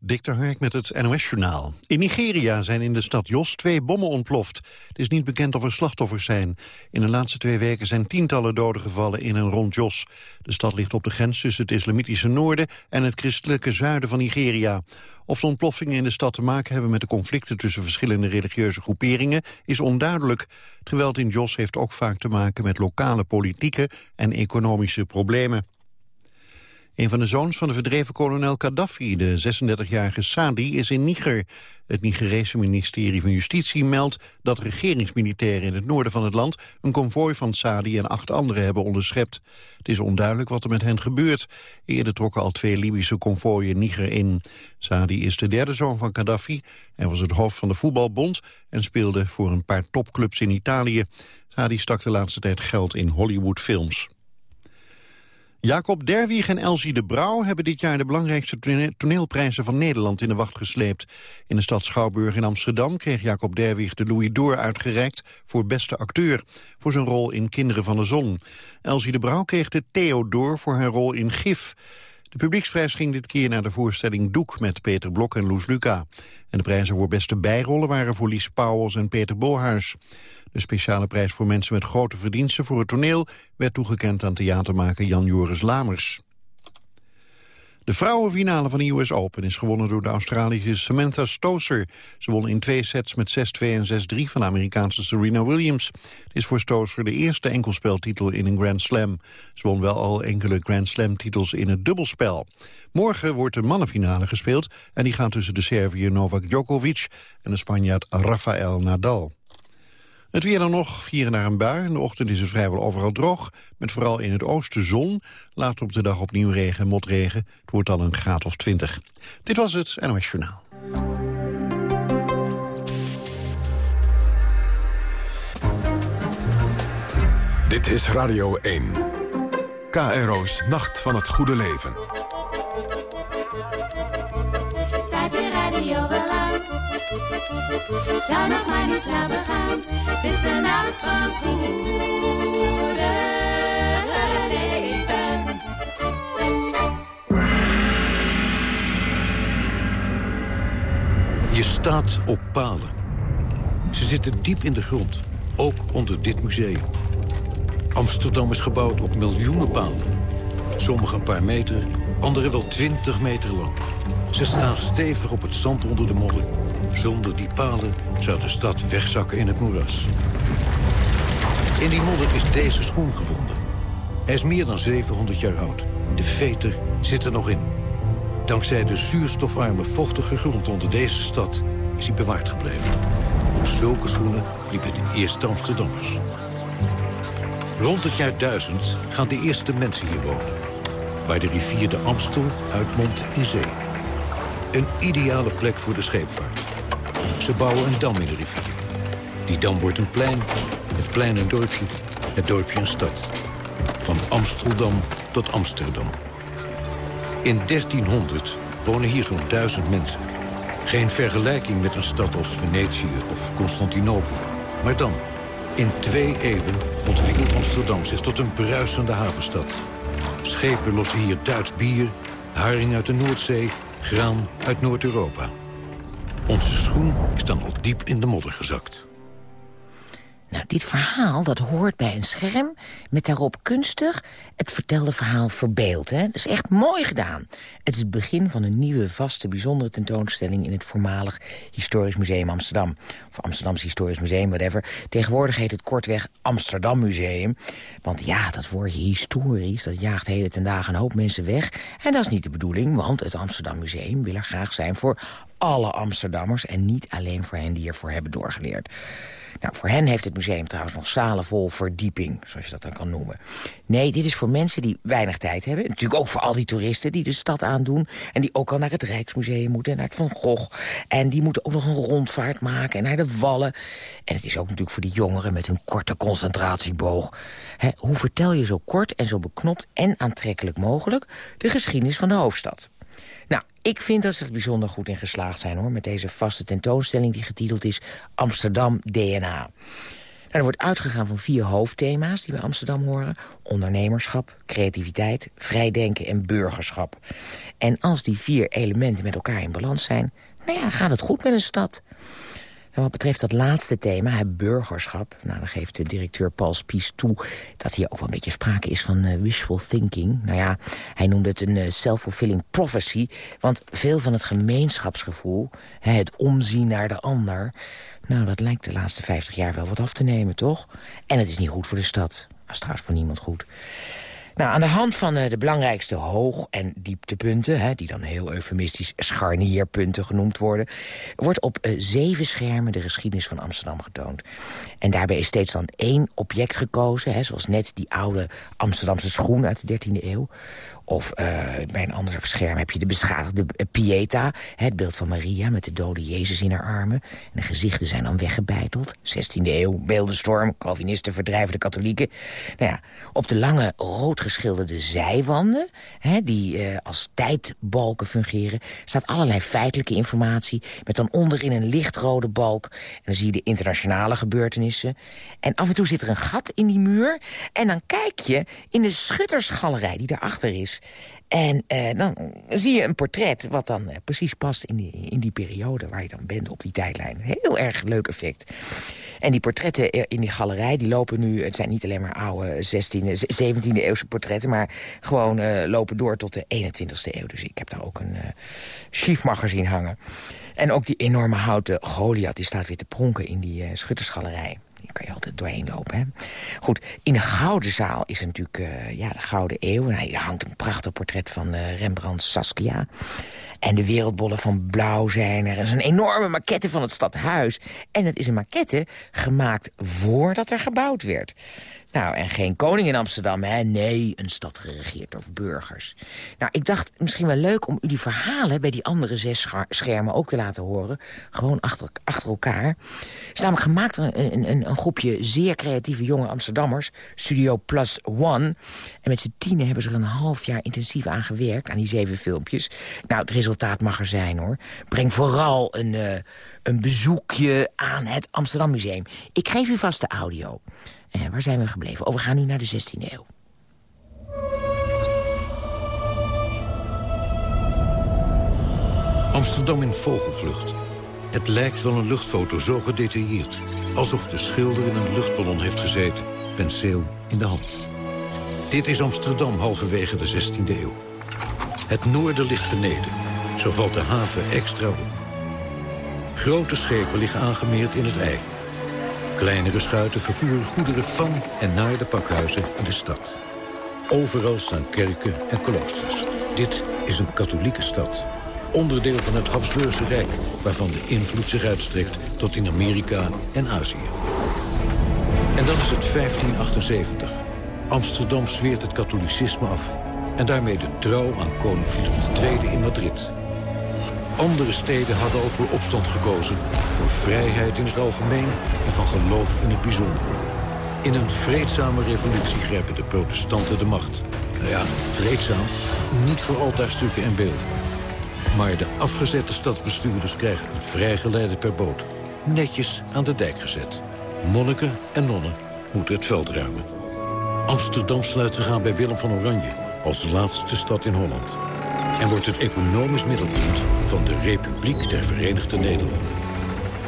Dick Hark met het NOS-journaal. In Nigeria zijn in de stad Jos twee bommen ontploft. Het is niet bekend of er slachtoffers zijn. In de laatste twee weken zijn tientallen doden gevallen in en rond Jos. De stad ligt op de grens tussen het islamitische noorden... en het christelijke zuiden van Nigeria. Of de ontploffingen in de stad te maken hebben met de conflicten... tussen verschillende religieuze groeperingen is onduidelijk. Het geweld in Jos heeft ook vaak te maken met lokale politieke en economische problemen. Een van de zoons van de verdreven kolonel Gaddafi, de 36-jarige Sadi, is in Niger. Het Nigerese ministerie van Justitie meldt dat regeringsmilitairen in het noorden van het land een konvooi van Sadi en acht anderen hebben onderschept. Het is onduidelijk wat er met hen gebeurt. Eerder trokken al twee Libische konvooien Niger in. Sadi is de derde zoon van Gaddafi. Hij was het hoofd van de voetbalbond en speelde voor een paar topclubs in Italië. Sadi stak de laatste tijd geld in Hollywoodfilms. Jacob Derwig en Elsie de Brouw hebben dit jaar de belangrijkste toneelprijzen van Nederland in de wacht gesleept. In de stad Schouwburg in Amsterdam kreeg Jacob Derwig de Louis d'Or uitgereikt voor beste acteur, voor zijn rol in Kinderen van de Zon. Elsie de Brouw kreeg de Theodor voor haar rol in Gif. De publieksprijs ging dit keer naar de voorstelling Doek met Peter Blok en Loes Luca. En de prijzen voor beste bijrollen waren voor Lies Pauwels en Peter Bolhuis. De speciale prijs voor mensen met grote verdiensten voor het toneel... werd toegekend aan theatermaker Jan-Joris Lamers. De vrouwenfinale van de US Open is gewonnen door de Australische Samantha Stoser. Ze won in twee sets met 6-2 en 6-3 van de Amerikaanse Serena Williams. Het is voor Stoser de eerste enkelspeltitel in een Grand Slam. Ze won wel al enkele Grand Slam titels in het dubbelspel. Morgen wordt de mannenfinale gespeeld en die gaat tussen de Serviër Novak Djokovic en de Spanjaard Rafael Nadal. Het weer dan nog, hier en daar een bui. In de ochtend is het vrijwel overal droog, met vooral in het oosten zon. Later op de dag opnieuw regen en motregen. Het wordt dan een graad of 20. Dit was het NOS Journaal. Dit is Radio 1. KRO's Nacht van het Goede Leven. Zou nog maar niet gaan. Het is de nacht van goede leven. Je staat op palen. Ze zitten diep in de grond, ook onder dit museum. Amsterdam is gebouwd op miljoenen palen. Sommige een paar meter, andere wel twintig meter lang. Ze staan stevig op het zand onder de modder. Zonder die palen zou de stad wegzakken in het moeras. In die modder is deze schoen gevonden. Hij is meer dan 700 jaar oud. De veter zit er nog in. Dankzij de zuurstofarme vochtige grond onder deze stad is hij bewaard gebleven. Op zulke schoenen liepen de eerste Amsterdammers. Rond het jaar 1000 gaan de eerste mensen hier wonen. Waar de rivier de Amstel uitmondt in zee. Een ideale plek voor de scheepvaart. Ze bouwen een dam in de rivier. Die dam wordt een plein, het plein een dorpje, het dorpje een stad. Van Amsteldam tot Amsterdam. In 1300 wonen hier zo'n duizend mensen. Geen vergelijking met een stad als Venetië of Constantinopel. Maar dan, in twee eeuwen ontwikkelt Amsterdam zich tot een bruisende havenstad. Schepen lossen hier Duits bier, haring uit de Noordzee, graan uit Noord-Europa. Onze schoen is dan al diep in de modder gezakt. Nou, dit verhaal dat hoort bij een scherm met daarop kunstig het vertelde verhaal verbeeld. Hè? Dat is echt mooi gedaan. Het is het begin van een nieuwe, vaste, bijzondere tentoonstelling... in het voormalig Historisch Museum Amsterdam. Of Amsterdams Historisch Museum, whatever. Tegenwoordig heet het kortweg Amsterdam Museum. Want ja, dat woordje historisch, dat jaagt hele ten dagen een hoop mensen weg. En dat is niet de bedoeling, want het Amsterdam Museum wil er graag zijn... voor alle Amsterdammers en niet alleen voor hen die ervoor hebben doorgeleerd. Nou, voor hen heeft het museum trouwens nog zalen vol verdieping, zoals je dat dan kan noemen. Nee, dit is voor mensen die weinig tijd hebben. Natuurlijk ook voor al die toeristen die de stad aandoen... en die ook al naar het Rijksmuseum moeten en naar het Van Gogh. En die moeten ook nog een rondvaart maken en naar de Wallen. En het is ook natuurlijk voor die jongeren met hun korte concentratieboog. hoe vertel je zo kort en zo beknopt en aantrekkelijk mogelijk... de geschiedenis van de hoofdstad? Nou, ik vind dat ze er bijzonder goed in geslaagd zijn, hoor... met deze vaste tentoonstelling die getiteld is Amsterdam DNA. er wordt uitgegaan van vier hoofdthema's die bij Amsterdam horen. Ondernemerschap, creativiteit, vrijdenken en burgerschap. En als die vier elementen met elkaar in balans zijn... nou ja, gaat het goed met een stad. Wat betreft dat laatste thema, het burgerschap... Nou, dan geeft de directeur Paul Spies toe dat hier ook wel een beetje sprake is van uh, wishful thinking. Nou ja, hij noemde het een uh, self-fulfilling prophecy. Want veel van het gemeenschapsgevoel, hè, het omzien naar de ander... nou, dat lijkt de laatste 50 jaar wel wat af te nemen, toch? En het is niet goed voor de stad. Dat is trouwens voor niemand goed. Nou, aan de hand van uh, de belangrijkste hoog- en dieptepunten... Hè, die dan heel eufemistisch scharnierpunten genoemd worden... wordt op uh, zeven schermen de geschiedenis van Amsterdam getoond. En daarbij is steeds dan één object gekozen... Hè, zoals net die oude Amsterdamse schoen uit de 13e eeuw... Of uh, bij een ander scherm heb je de beschadigde Pieta. Het beeld van Maria met de dode Jezus in haar armen. En de gezichten zijn dan weggebeiteld. 16e eeuw, beeldenstorm, Calvinisten verdrijven de katholieken. Nou ja, op de lange rood geschilderde zijwanden... Hè, die uh, als tijdbalken fungeren... staat allerlei feitelijke informatie... met dan onderin een lichtrode balk. En dan zie je de internationale gebeurtenissen. En af en toe zit er een gat in die muur. En dan kijk je in de schuttersgalerij die daarachter is... En uh, dan zie je een portret wat dan uh, precies past in die, in die periode waar je dan bent op die tijdlijn. Heel erg leuk effect. En die portretten in die galerij, die lopen nu... het zijn niet alleen maar oude 16e, 17e eeuwse portretten... maar gewoon uh, lopen door tot de 21e eeuw. Dus ik heb daar ook een chief magazine hangen. En ook die enorme houten Goliath, die staat weer te pronken in die schuttersgalerij. Hier kan je altijd doorheen lopen. Hè? Goed, in de Gouden Zaal is natuurlijk uh, ja, de Gouden Eeuw. En hangt een prachtig portret van uh, Rembrandt Saskia. En de wereldbollen van blauw zijn er. Er is een enorme maquette van het stadhuis. En het is een maquette gemaakt voordat er gebouwd werd. Nou, en geen koning in Amsterdam, hè? Nee, een stad geregeerd door burgers. Nou, ik dacht misschien wel leuk om u die verhalen... bij die andere zes schermen ook te laten horen. Gewoon achter, achter elkaar. Het is namelijk gemaakt door een, een, een groepje zeer creatieve jonge Amsterdammers. Studio Plus One. En met z'n tienen hebben ze er een half jaar intensief aan gewerkt... aan die zeven filmpjes. Nou, het resultaat mag er zijn, hoor. Breng vooral een, uh, een bezoekje aan het Amsterdam Museum. Ik geef u vast de audio. En waar zijn we gebleven? Oh, we gaan nu naar de 16e eeuw. Amsterdam in vogelvlucht. Het lijkt wel een luchtfoto, zo gedetailleerd. Alsof de schilder in een luchtballon heeft gezeten, penseel in de hand. Dit is Amsterdam halverwege de 16e eeuw. Het noorden ligt beneden. Zo valt de haven extra op. Grote schepen liggen aangemeerd in het ei. Kleinere schuiten vervoeren goederen van en naar de pakhuizen in de stad. Overal staan kerken en kloosters. Dit is een katholieke stad. Onderdeel van het Habsburgse Rijk, waarvan de invloed zich uitstrekt tot in Amerika en Azië. En dan is het 1578. Amsterdam zweert het katholicisme af. En daarmee de trouw aan koning Philip II in Madrid. Andere steden hadden al voor opstand gekozen. Voor vrijheid in het algemeen en van geloof in het bijzonder. In een vreedzame revolutie grijpen de protestanten de macht. Nou ja, vreedzaam, niet voor altaarstukken en beelden. Maar de afgezette stadsbestuurders krijgen een vrijgeleide per boot. Netjes aan de dijk gezet. Monniken en nonnen moeten het veld ruimen. Amsterdam sluit zich aan bij Willem van Oranje... als laatste stad in Holland en wordt het economisch middelpunt van de Republiek der Verenigde Nederlanden.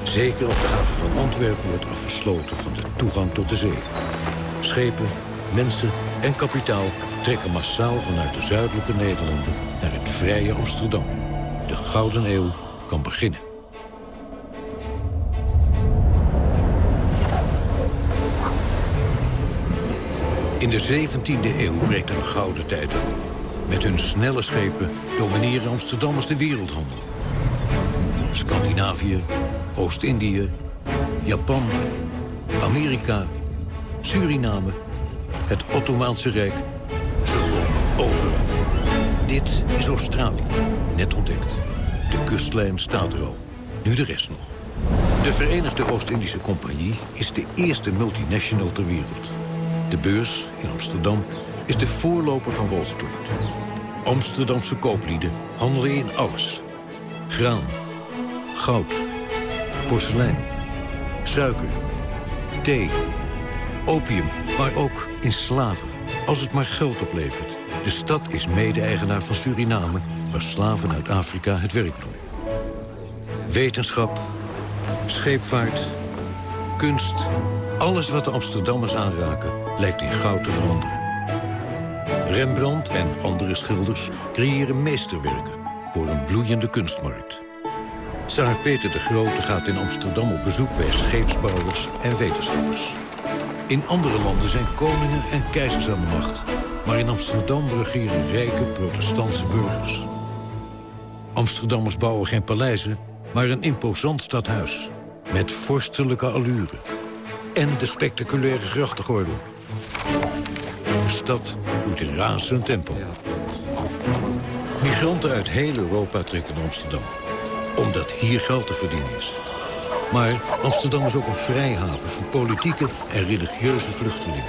Zeker als de haven van Antwerpen wordt afgesloten van de toegang tot de zee. Schepen, mensen en kapitaal trekken massaal vanuit de zuidelijke Nederlanden naar het vrije Amsterdam. De Gouden Eeuw kan beginnen. In de 17e eeuw breekt een gouden tijd aan. Met hun snelle schepen domineren Amsterdammers de wereldhandel. Scandinavië, Oost-Indië, Japan, Amerika, Suriname, het Ottomaanse Rijk. Ze komen overal. Dit is Australië, net ontdekt. De kustlijn staat er al. Nu de rest nog. De Verenigde Oost-Indische Compagnie is de eerste multinational ter wereld. De beurs in Amsterdam is de voorloper van Wall. Amsterdamse kooplieden handelen in alles. Graan, goud, porselein, suiker, thee, opium, maar ook in slaven. Als het maar geld oplevert. De stad is mede-eigenaar van Suriname, waar slaven uit Afrika het werk doen. Wetenschap, scheepvaart, kunst... alles wat de Amsterdammers aanraken, lijkt in goud te veranderen. Rembrandt en andere schilders creëren meesterwerken... voor een bloeiende kunstmarkt. Tsaar Peter de Grote gaat in Amsterdam op bezoek bij scheepsbouwers en wetenschappers. In andere landen zijn koningen en keizers aan de macht. Maar in Amsterdam regeren rijke protestantse burgers. Amsterdammers bouwen geen paleizen, maar een imposant stadhuis. Met vorstelijke allure. En de spectaculaire grachtengordel. De stad groeit in razend tempo. Migranten uit heel Europa trekken naar Amsterdam. Omdat hier geld te verdienen is. Maar Amsterdam is ook een vrijhaven voor politieke en religieuze vluchtelingen.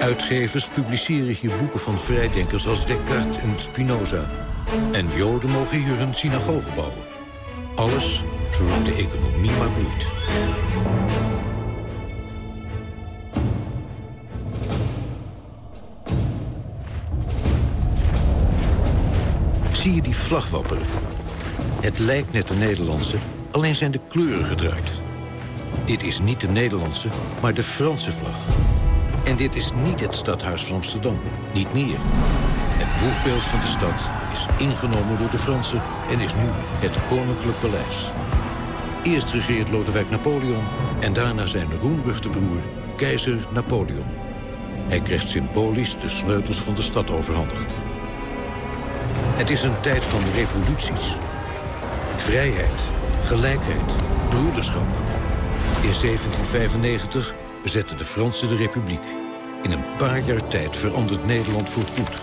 Uitgevers publiceren hier boeken van vrijdenkers als Descartes en Spinoza. En Joden mogen hier hun synagoge bouwen. Alles zolang de economie maar bloeit. Zie die vlag wapperen? Het lijkt net de Nederlandse, alleen zijn de kleuren gedraaid. Dit is niet de Nederlandse, maar de Franse vlag. En dit is niet het stadhuis van Amsterdam, niet meer. Het boegbeeld van de stad is ingenomen door de Fransen en is nu het Koninklijk Paleis. Eerst regeert Lodewijk Napoleon en daarna zijn roemruchte broer, keizer Napoleon. Hij krijgt symbolisch de sleutels van de stad overhandigd. Het is een tijd van revoluties. Vrijheid, gelijkheid, broederschap. In 1795 bezetten de Fransen de republiek. In een paar jaar tijd verandert Nederland voorgoed.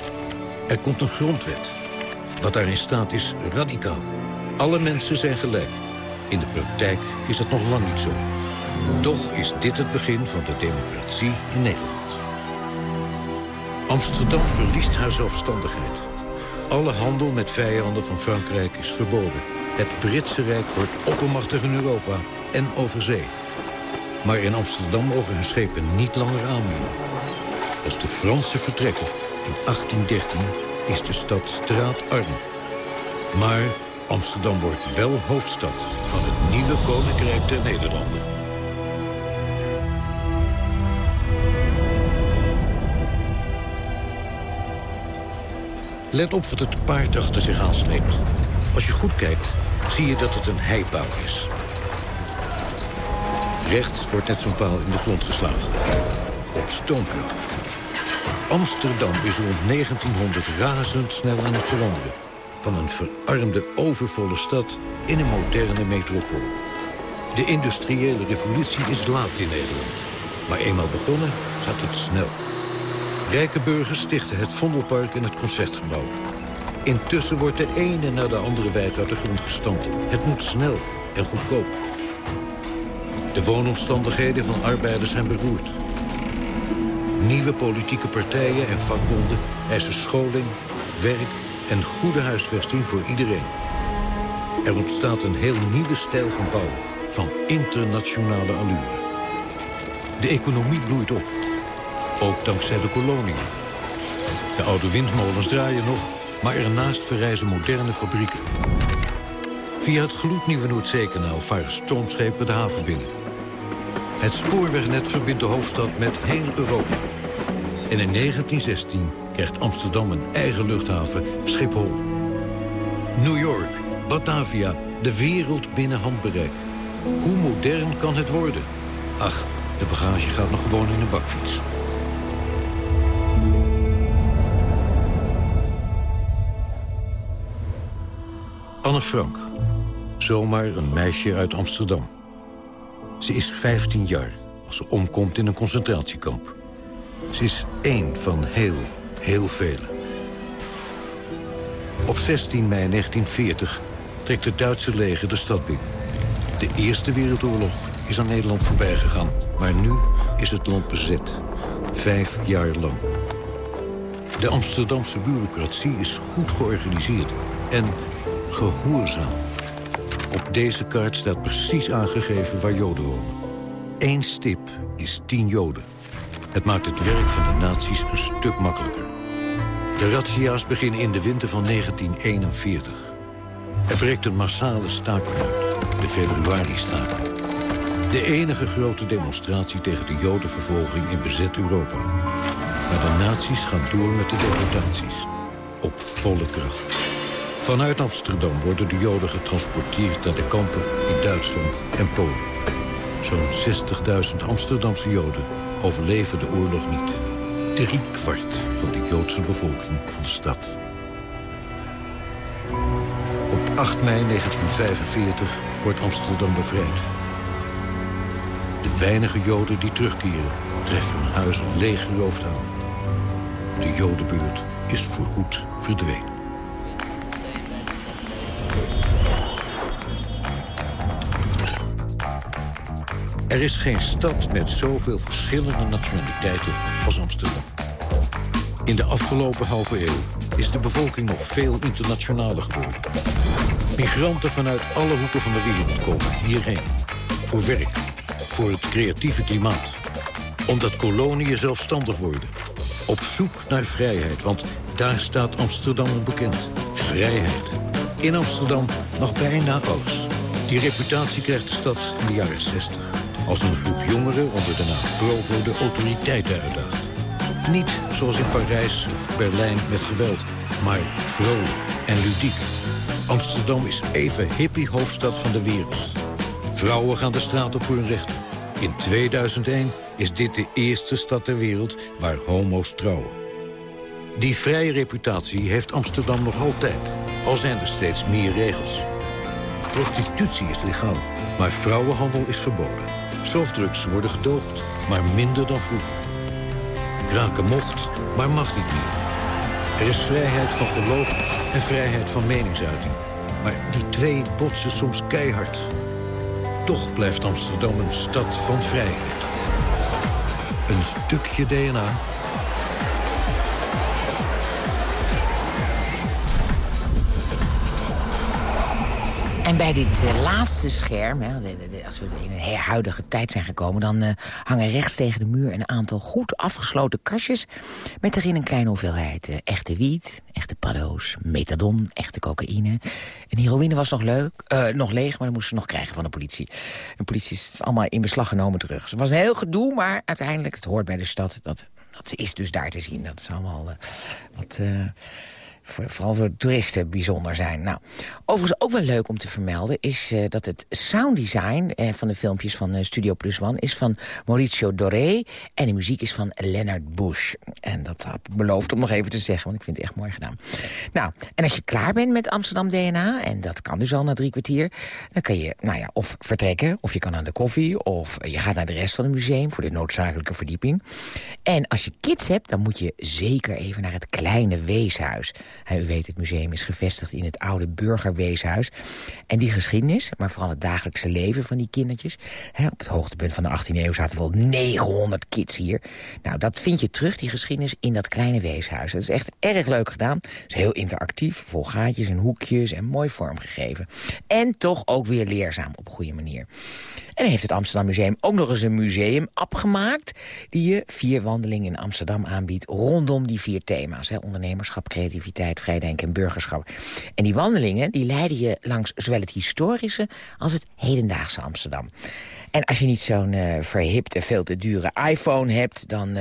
Er komt een grondwet. Wat daarin staat is radicaal. Alle mensen zijn gelijk. In de praktijk is dat nog lang niet zo. Toch is dit het begin van de democratie in Nederland. Amsterdam verliest haar zelfstandigheid. Alle handel met vijanden van Frankrijk is verboden. Het Britse Rijk wordt oppermachtig in Europa en over zee. Maar in Amsterdam mogen hun schepen niet langer aanbieden. Als de Fransen vertrekken in 1813 is de stad straatarm. Maar Amsterdam wordt wel hoofdstad van het nieuwe Koninkrijk der Nederlanden. Let op wat het paard achter zich aansleept. Als je goed kijkt, zie je dat het een heipaal is. Rechts wordt net zo'n paal in de grond geslagen. Op stoomkracht. Amsterdam is rond 1900 razendsnel aan het veranderen. Van een verarmde, overvolle stad in een moderne metropool. De industriële revolutie is laat in Nederland. Maar eenmaal begonnen gaat het snel. Rijke burgers stichten het Vondelpark en het Concertgebouw. Intussen wordt de ene na de andere wijk uit de grond gestampt. Het moet snel en goedkoop. De woonomstandigheden van arbeiders zijn beroerd. Nieuwe politieke partijen en vakbonden eisen scholing, werk en goede huisvesting voor iedereen. Er ontstaat een heel nieuwe stijl van bouwen, van internationale allure. De economie bloeit op, ook dankzij de koloniën. De oude windmolens draaien nog, maar ernaast verrijzen moderne fabrieken. Via het gloednieuwe Noordzeekanaal varen stoomschepen de haven binnen. Het spoorwegnet verbindt de hoofdstad met heel Europa. En in 1916 krijgt Amsterdam een eigen luchthaven, Schiphol. New York, Batavia, de wereld binnen handbereik. Hoe modern kan het worden? Ach, de bagage gaat nog gewoon in een bakfiets. Anne Frank. Zomaar een meisje uit Amsterdam. Ze is 15 jaar als ze omkomt in een concentratiekamp. Ze is één van heel, heel velen. Op 16 mei 1940 trekt het Duitse leger de stad binnen. De Eerste Wereldoorlog is aan Nederland voorbij gegaan. Maar nu is het land bezet. Vijf jaar lang. De Amsterdamse bureaucratie is goed georganiseerd en gehoorzaam. Op deze kaart staat precies aangegeven waar Joden wonen. Eén stip is 10 Joden. Het maakt het werk van de nazi's een stuk makkelijker. De razzia's beginnen in de winter van 1941. Er breekt een massale staking uit, de februari-staking. De enige grote demonstratie tegen de jodenvervolging in bezet Europa. Maar de nazi's gaan door met de deportaties. Op volle kracht. Vanuit Amsterdam worden de joden getransporteerd naar de kampen in Duitsland en Polen. Zo'n 60.000 Amsterdamse joden overleven de oorlog niet. Drie kwart van de Joodse bevolking van de stad. Op 8 mei 1945 wordt Amsterdam bevrijd. De weinige Joden die terugkeren treffen hun huizen leeggeroofd aan. De Jodenbuurt is voorgoed verdwenen. Er is geen stad met zoveel verschillende nationaliteiten als Amsterdam. In de afgelopen halve eeuw is de bevolking nog veel internationaler geworden. Migranten vanuit alle hoeken van de wereld komen hierheen. Voor werk, voor het creatieve klimaat. Omdat koloniën zelfstandig worden. Op zoek naar vrijheid, want daar staat Amsterdam onbekend. Vrijheid. In Amsterdam nog bijna alles. Die reputatie krijgt de stad in de jaren 60. Als een groep jongeren onder de naam Provo de autoriteiten uitdaagt. Niet zoals in Parijs of Berlijn met geweld, maar vrolijk en ludiek. Amsterdam is even hippie-hoofdstad van de wereld. Vrouwen gaan de straat op voor hun rechten. In 2001 is dit de eerste stad ter wereld waar homo's trouwen. Die vrije reputatie heeft Amsterdam nog altijd, al zijn er steeds meer regels. Prostitutie is legaal, maar vrouwenhandel is verboden. Softdrugs worden gedoogd, maar minder dan vroeger. Kraken mocht, maar mag niet meer. Er is vrijheid van geloof en vrijheid van meningsuiting. Maar die twee botsen soms keihard. Toch blijft Amsterdam een stad van vrijheid. Een stukje DNA En bij dit uh, laatste scherm, hè, als we in een huidige tijd zijn gekomen... dan uh, hangen rechts tegen de muur een aantal goed afgesloten kastjes... met erin een kleine hoeveelheid uh, echte wiet, echte paddo's, methadon, echte cocaïne. En heroïne was nog, leuk, nog leeg, maar dat moesten ze nog krijgen van de politie. De politie is allemaal in beslag genomen terug. Dus het was een heel gedoe, maar uiteindelijk, het hoort bij de stad... dat, dat is dus daar te zien. Dat is allemaal wat vooral voor toeristen bijzonder zijn. Nou, overigens ook wel leuk om te vermelden... is uh, dat het sounddesign uh, van de filmpjes van uh, Studio Plus One... is van Mauricio Doré en de muziek is van Leonard Bush. En dat had ik beloofd om nog even te zeggen, want ik vind het echt mooi gedaan. Nou, en als je klaar bent met Amsterdam DNA... en dat kan dus al na drie kwartier... dan kan je, nou ja, of vertrekken, of je kan aan de koffie... of je gaat naar de rest van het museum voor de noodzakelijke verdieping. En als je kids hebt, dan moet je zeker even naar het kleine weeshuis... U weet, het museum is gevestigd in het oude burgerweeshuis. En die geschiedenis, maar vooral het dagelijkse leven van die kindertjes... Hè, op het hoogtepunt van de 18e eeuw zaten wel 900 kids hier. Nou, dat vind je terug, die geschiedenis, in dat kleine weeshuis. Dat is echt erg leuk gedaan. Het is heel interactief, vol gaatjes en hoekjes en mooi vormgegeven. En toch ook weer leerzaam op een goede manier. En heeft het Amsterdam Museum ook nog eens een museum-app gemaakt... die je vier wandelingen in Amsterdam aanbiedt rondom die vier thema's. Hè, ondernemerschap, creativiteit, vrijdenken en burgerschap. En die wandelingen die leiden je langs zowel het historische als het hedendaagse Amsterdam. En als je niet zo'n uh, verhipte, veel te dure iPhone hebt... Dan, uh,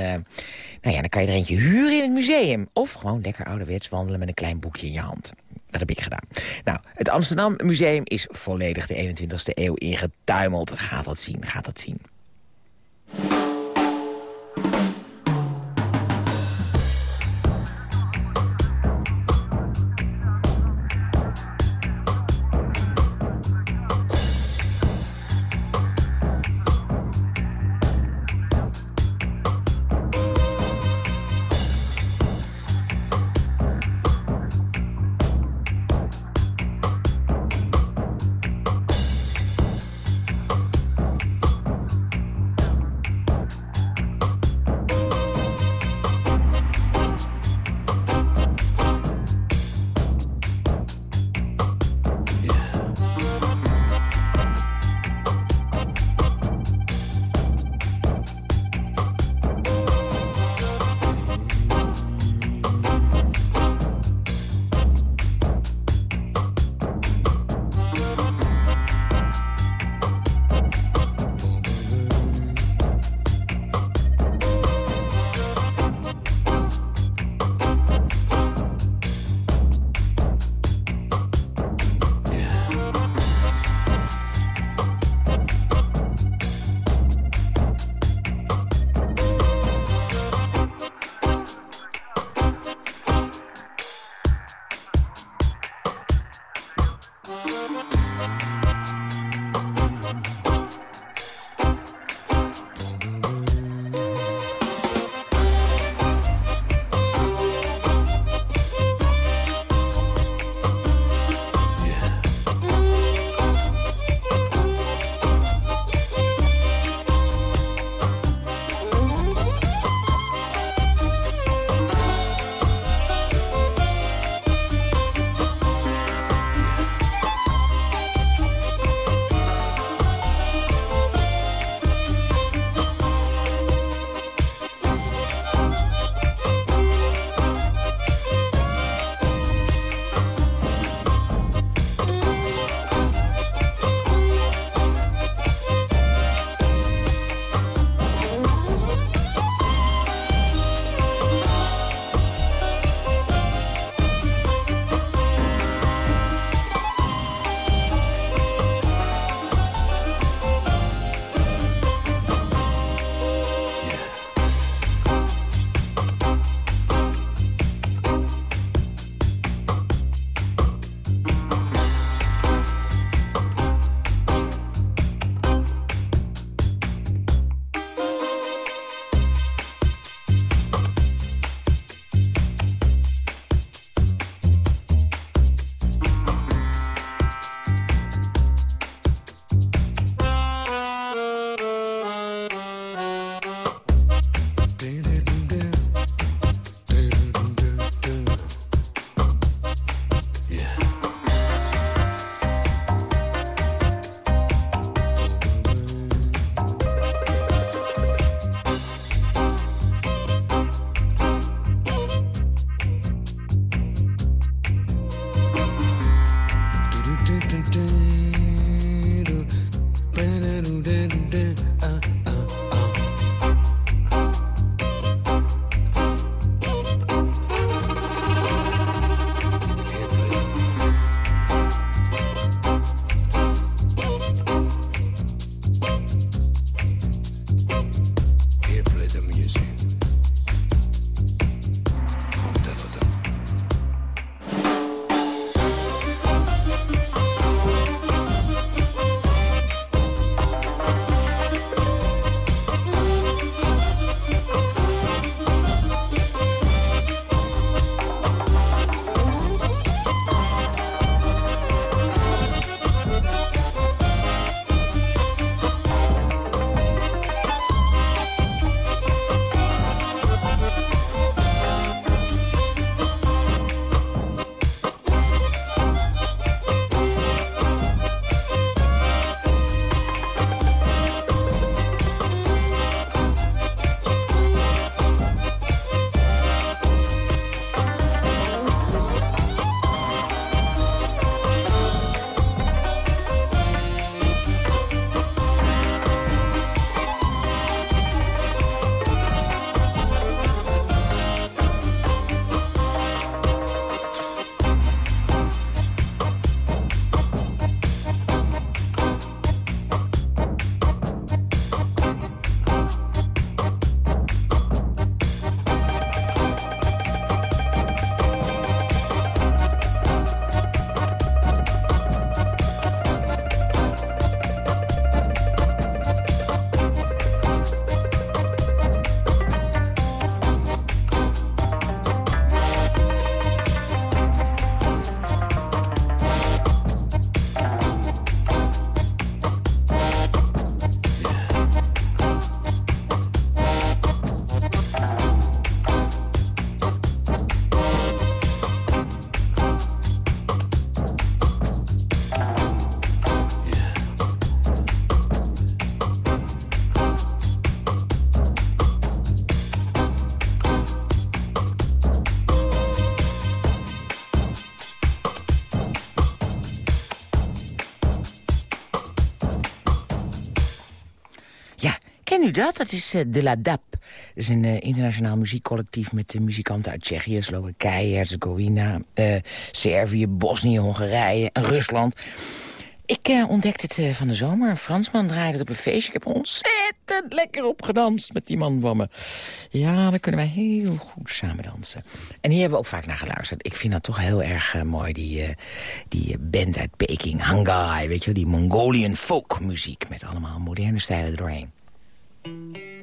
nou ja, dan kan je er eentje huren in het museum. Of gewoon lekker ouderwets wandelen met een klein boekje in je hand. Dat heb ik gedaan. Nou, het Amsterdam Museum is volledig de 21ste eeuw ingetuimeld. Gaat dat zien, gaat dat zien. Dat? Dat is uh, De La DAP. Dat is een uh, internationaal muziekcollectief met uh, muzikanten uit Tsjechië, Slowakije, Herzegovina, Servië, Bosnië, Hongarije en Rusland. Ik ontdekte het van de zomer. Een Fransman draaide het op een feestje. Ik heb ontzettend lekker op gedanst met die man van me. Ja, dan kunnen wij heel goed samen dansen. En hier hebben we ook vaak naar geluisterd. Ik vind dat toch heel erg mooi, die, die band uit Peking, Hangai. Weet je die Mongolian folk muziek met allemaal moderne stijlen erdoorheen. Thank you.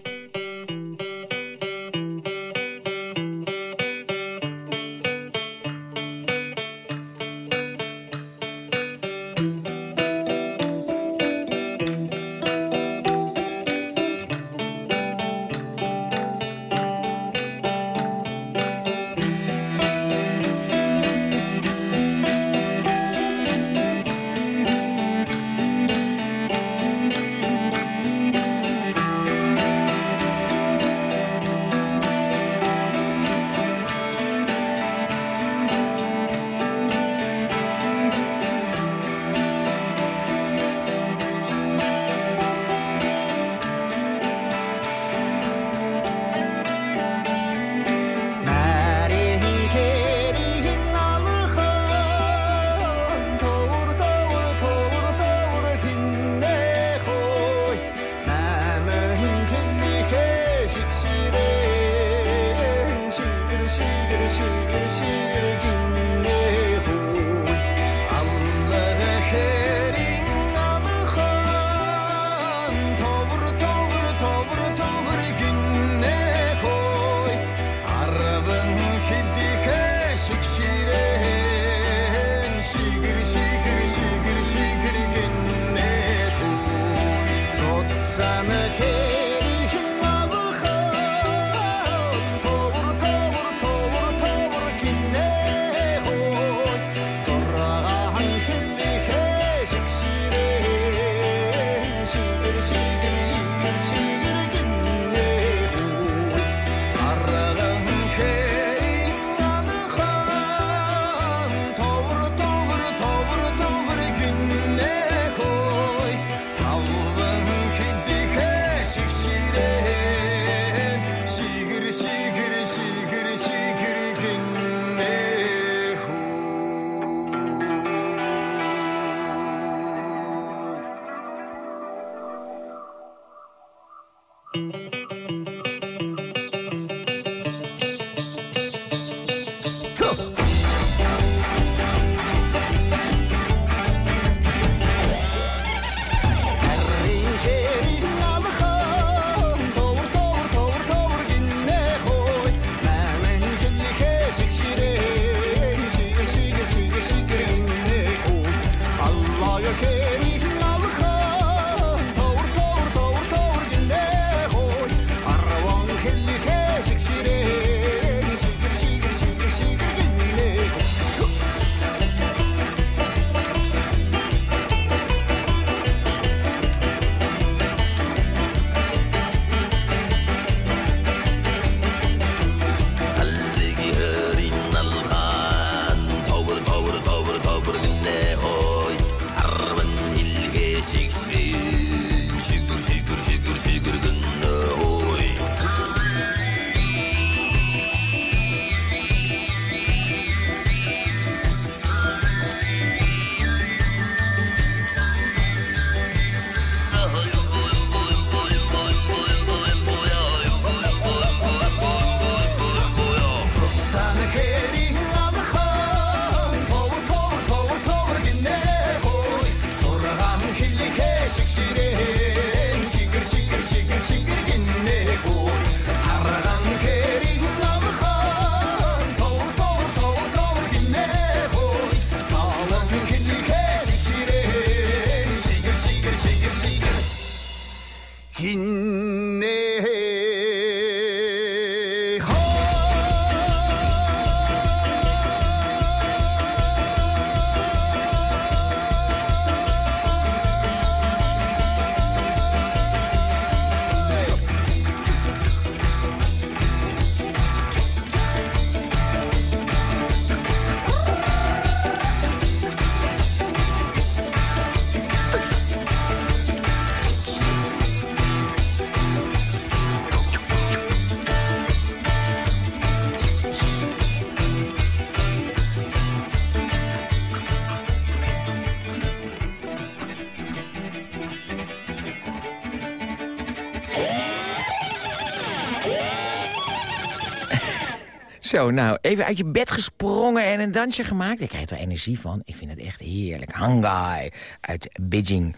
Zo, nou, even uit je bed gesprongen en een dansje gemaakt. Ik krijg er energie van. Ik vind het echt heerlijk. Hangai uit Beijing.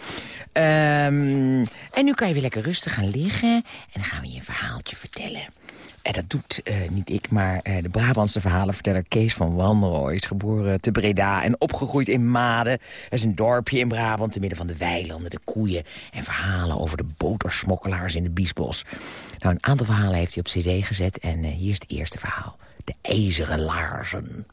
Ehm, en nu kan je weer lekker rustig gaan liggen. En dan gaan we je een verhaaltje vertellen. En dat doet uh, niet ik, maar uh, de Brabantse verhalenverteller Kees van Wanrooy... is geboren te Breda en opgegroeid in Maden. Dat is een dorpje in Brabant, te midden van de weilanden, de koeien... en verhalen over de botersmokkelaars in de Biesbos. Nou, een aantal verhalen heeft hij op cd gezet en hier is het eerste verhaal. De ijzeren laarzen.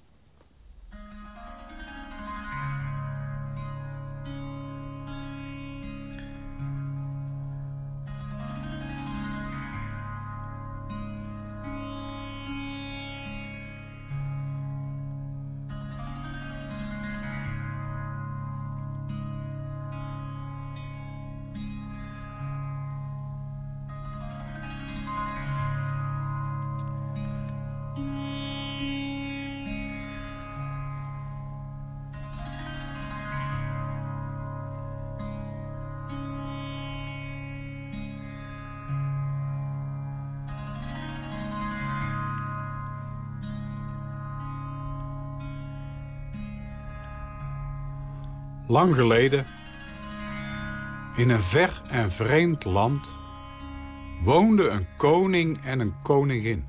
Lang geleden, in een ver en vreemd land... woonde een koning en een koningin.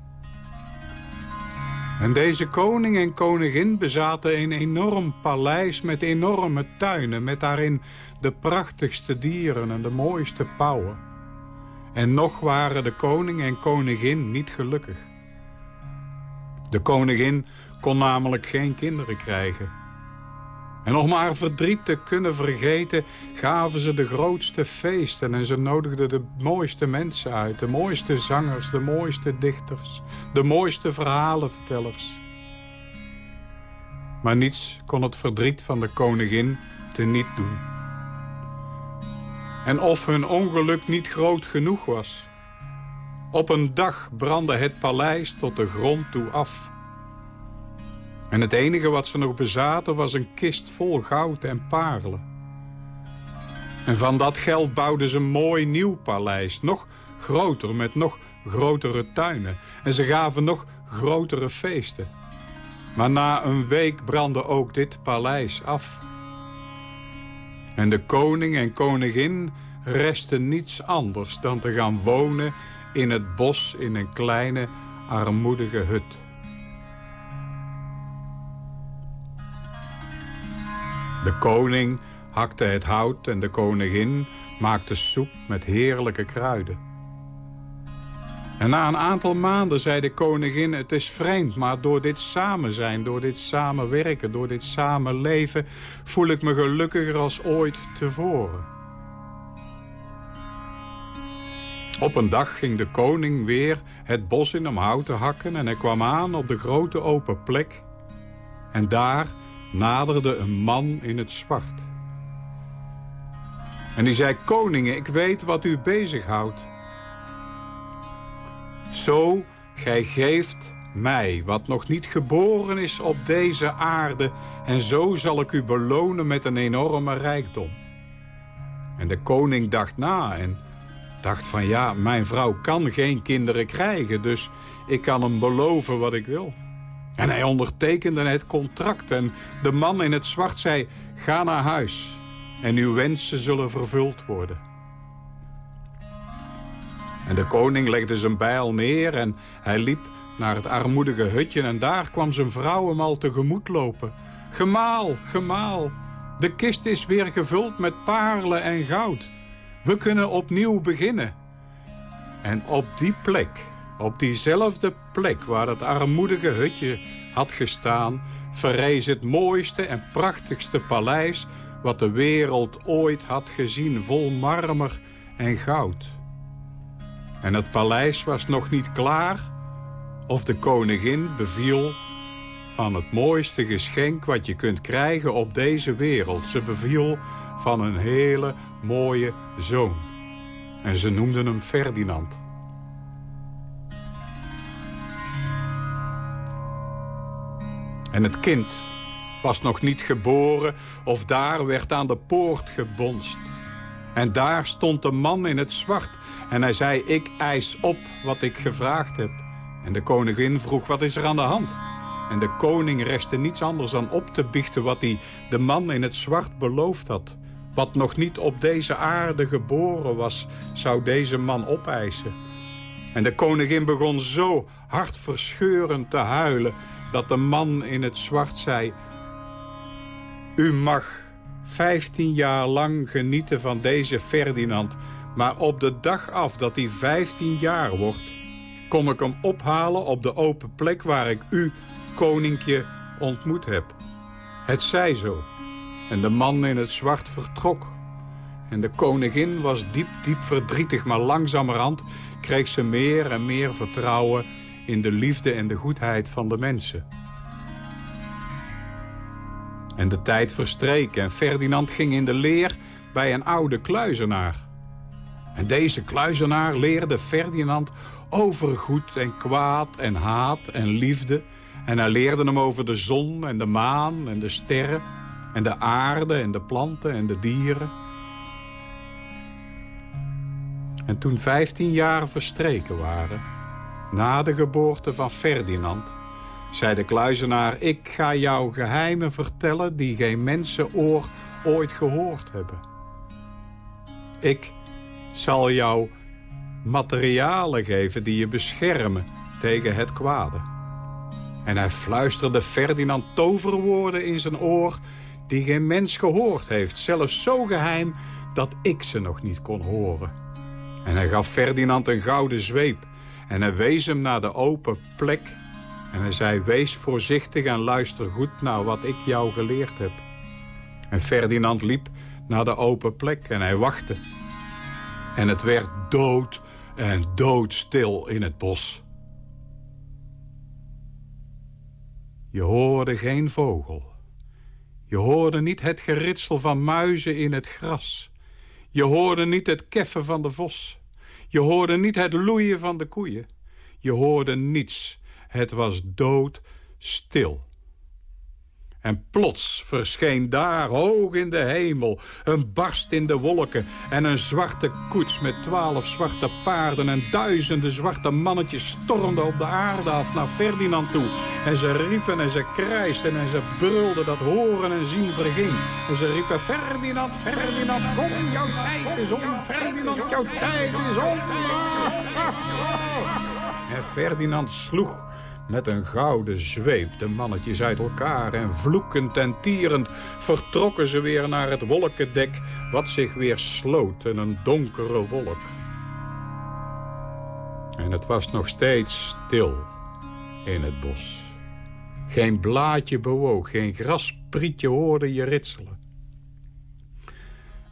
En deze koning en koningin bezaten een enorm paleis met enorme tuinen... met daarin de prachtigste dieren en de mooiste pauwen. En nog waren de koning en koningin niet gelukkig. De koningin kon namelijk geen kinderen krijgen... En om haar verdriet te kunnen vergeten, gaven ze de grootste feesten... en ze nodigden de mooiste mensen uit, de mooiste zangers, de mooiste dichters... de mooiste verhalenvertellers. Maar niets kon het verdriet van de koningin teniet doen. En of hun ongeluk niet groot genoeg was... Op een dag brandde het paleis tot de grond toe af... En het enige wat ze nog bezaten was een kist vol goud en parelen. En van dat geld bouwden ze een mooi nieuw paleis. Nog groter, met nog grotere tuinen. En ze gaven nog grotere feesten. Maar na een week brandde ook dit paleis af. En de koning en koningin resten niets anders dan te gaan wonen in het bos in een kleine, armoedige hut. De koning hakte het hout en de koningin maakte soep met heerlijke kruiden. En na een aantal maanden zei de koningin, het is vreemd, maar door dit samen zijn, door dit samenwerken, door dit samenleven, voel ik me gelukkiger als ooit tevoren. Op een dag ging de koning weer het bos in om hout te hakken en hij kwam aan op de grote open plek. En daar naderde een man in het zwart. En die zei, koningen, ik weet wat u bezighoudt. Zo, gij geeft mij, wat nog niet geboren is op deze aarde... en zo zal ik u belonen met een enorme rijkdom. En de koning dacht na en dacht van... ja, mijn vrouw kan geen kinderen krijgen, dus ik kan hem beloven wat ik wil. En hij ondertekende het contract en de man in het zwart zei... ga naar huis en uw wensen zullen vervuld worden. En de koning legde zijn bijl neer en hij liep naar het armoedige hutje... en daar kwam zijn vrouw hem al tegemoet lopen. Gemaal, gemaal, de kist is weer gevuld met parelen en goud. We kunnen opnieuw beginnen. En op die plek op diezelfde plek waar het armoedige hutje had gestaan... verrees het mooiste en prachtigste paleis... wat de wereld ooit had gezien, vol marmer en goud. En het paleis was nog niet klaar... of de koningin beviel van het mooiste geschenk... wat je kunt krijgen op deze wereld. Ze beviel van een hele mooie zoon. En ze noemden hem Ferdinand. En het kind was nog niet geboren of daar werd aan de poort gebonst. En daar stond de man in het zwart en hij zei, ik eis op wat ik gevraagd heb. En de koningin vroeg, wat is er aan de hand? En de koning restte niets anders dan op te biechten... wat hij de man in het zwart beloofd had. Wat nog niet op deze aarde geboren was, zou deze man opeisen. En de koningin begon zo hartverscheurend te huilen... dat de man in het zwart zei... U mag vijftien jaar lang genieten van deze Ferdinand... maar op de dag af dat hij vijftien jaar wordt... kom ik hem ophalen op de open plek waar ik u, koninkje, ontmoet heb. Het zij zo. En de man in het zwart vertrok. En de koningin was diep, diep verdrietig, maar langzamerhand kreeg ze meer en meer vertrouwen in de liefde en de goedheid van de mensen. En de tijd verstreek en Ferdinand ging in de leer bij een oude kluizenaar. En deze kluizenaar leerde Ferdinand over goed en kwaad en haat en liefde. En hij leerde hem over de zon en de maan en de sterren en de aarde en de planten en de dieren. En toen vijftien jaar verstreken waren, na de geboorte van Ferdinand zei de kluizenaar, ik ga jou geheimen vertellen die geen mensenoor ooit gehoord hebben. Ik zal jou materialen geven die je beschermen tegen het kwade. En hij fluisterde Ferdinand toverwoorden in zijn oor die geen mens gehoord heeft. Zelfs zo geheim dat ik ze nog niet kon horen. En hij gaf Ferdinand een gouden zweep en hij wees hem naar de open plek en hij zei, wees voorzichtig en luister goed naar wat ik jou geleerd heb. En Ferdinand liep naar de open plek en hij wachtte. En het werd dood en doodstil in het bos. Je hoorde geen vogel. Je hoorde niet het geritsel van muizen in het gras. Je hoorde niet het keffen van de vos. Je hoorde niet het loeien van de koeien. Je hoorde niets het was doodstil. En plots verscheen daar hoog in de hemel een barst in de wolken... en een zwarte koets met twaalf zwarte paarden... en duizenden zwarte mannetjes stormden op de aarde af naar Ferdinand toe. En ze riepen en ze krijsten en ze brulden dat horen en zien verging. En ze riepen, Ferdinand, Ferdinand, kom, jouw tijd is om. Ferdinand, jouw tijd is om. En Ferdinand sloeg met een gouden zweep de mannetjes uit elkaar en vloekend en tierend vertrokken ze weer naar het wolkendek wat zich weer sloot in een donkere wolk. En het was nog steeds stil in het bos. Geen blaadje bewoog, geen grasprietje hoorde je ritselen.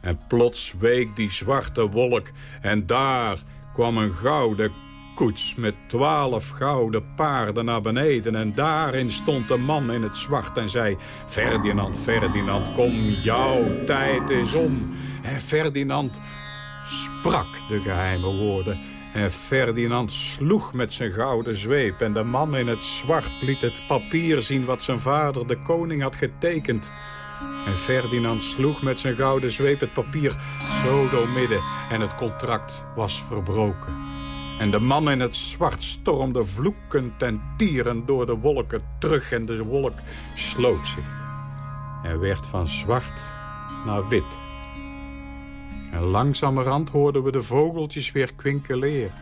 En plots week die zwarte wolk en daar kwam een gouden koets met twaalf gouden paarden naar beneden... en daarin stond een man in het zwart en zei... Ferdinand, Ferdinand, kom, jouw tijd is om. En Ferdinand sprak de geheime woorden... En Ferdinand sloeg met zijn gouden zweep... en de man in het zwart liet het papier zien... wat zijn vader, de koning, had getekend. En Ferdinand sloeg met zijn gouden zweep het papier zo doormidden... en het contract was verbroken. En de man in het zwart stormde vloekend en tierend door de wolken terug... en de wolk sloot zich en werd van zwart naar wit. En langzamerhand hoorden we de vogeltjes weer kwinkeleren.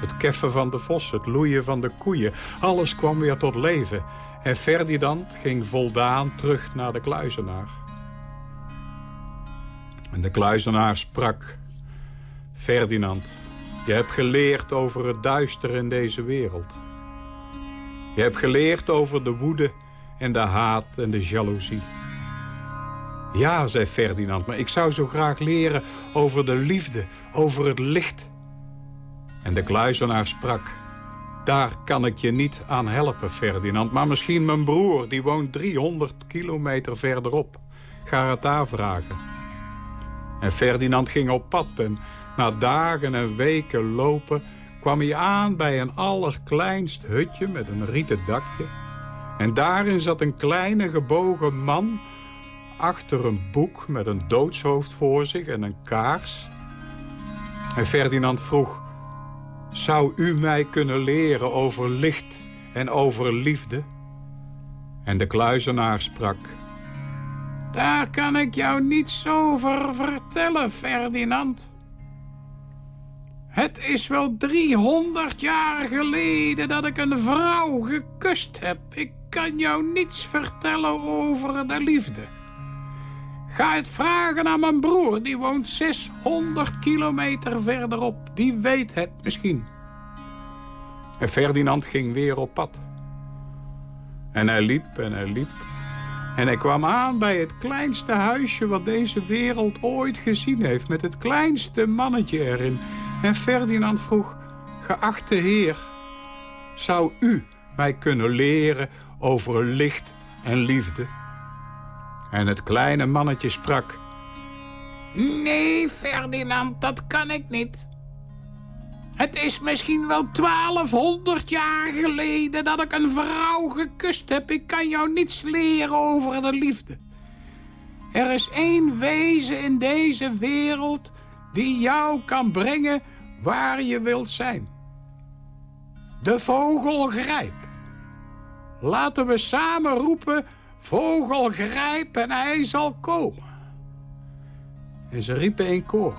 Het keffen van de vos, het loeien van de koeien, alles kwam weer tot leven. En Ferdinand ging voldaan terug naar de kluizenaar. En de kluizenaar sprak... Ferdinand, je hebt geleerd over het duister in deze wereld. Je hebt geleerd over de woede en de haat en de jaloezie. Ja, zei Ferdinand, maar ik zou zo graag leren over de liefde, over het licht. En de kluizenaar sprak. Daar kan ik je niet aan helpen, Ferdinand. Maar misschien mijn broer, die woont 300 kilometer verderop. Ga het daar vragen. En Ferdinand ging op pad en na dagen en weken lopen kwam hij aan bij een allerkleinst hutje met een rieten dakje. En daarin zat een kleine gebogen man achter een boek met een doodshoofd voor zich en een kaars. En Ferdinand vroeg, Zou u mij kunnen leren over licht en over liefde? En de kluizenaar sprak. Daar kan ik jou niets over vertellen, Ferdinand. Het is wel driehonderd jaar geleden dat ik een vrouw gekust heb. Ik kan jou niets vertellen over de liefde. Ga het vragen aan mijn broer, die woont 600 kilometer verderop. Die weet het misschien. En Ferdinand ging weer op pad. En hij liep en hij liep. En hij kwam aan bij het kleinste huisje wat deze wereld ooit gezien heeft... met het kleinste mannetje erin. En Ferdinand vroeg, geachte heer... zou u mij kunnen leren over licht en liefde? En het kleine mannetje sprak... Nee, Ferdinand, dat kan ik niet. Het is misschien wel 1200 jaar geleden dat ik een vrouw gekust heb. Ik kan jou niets leren over de liefde. Er is één wezen in deze wereld die jou kan brengen waar je wilt zijn. De vogelgrijp. Laten we samen roepen, vogelgrijp en hij zal komen. En ze riepen in koor.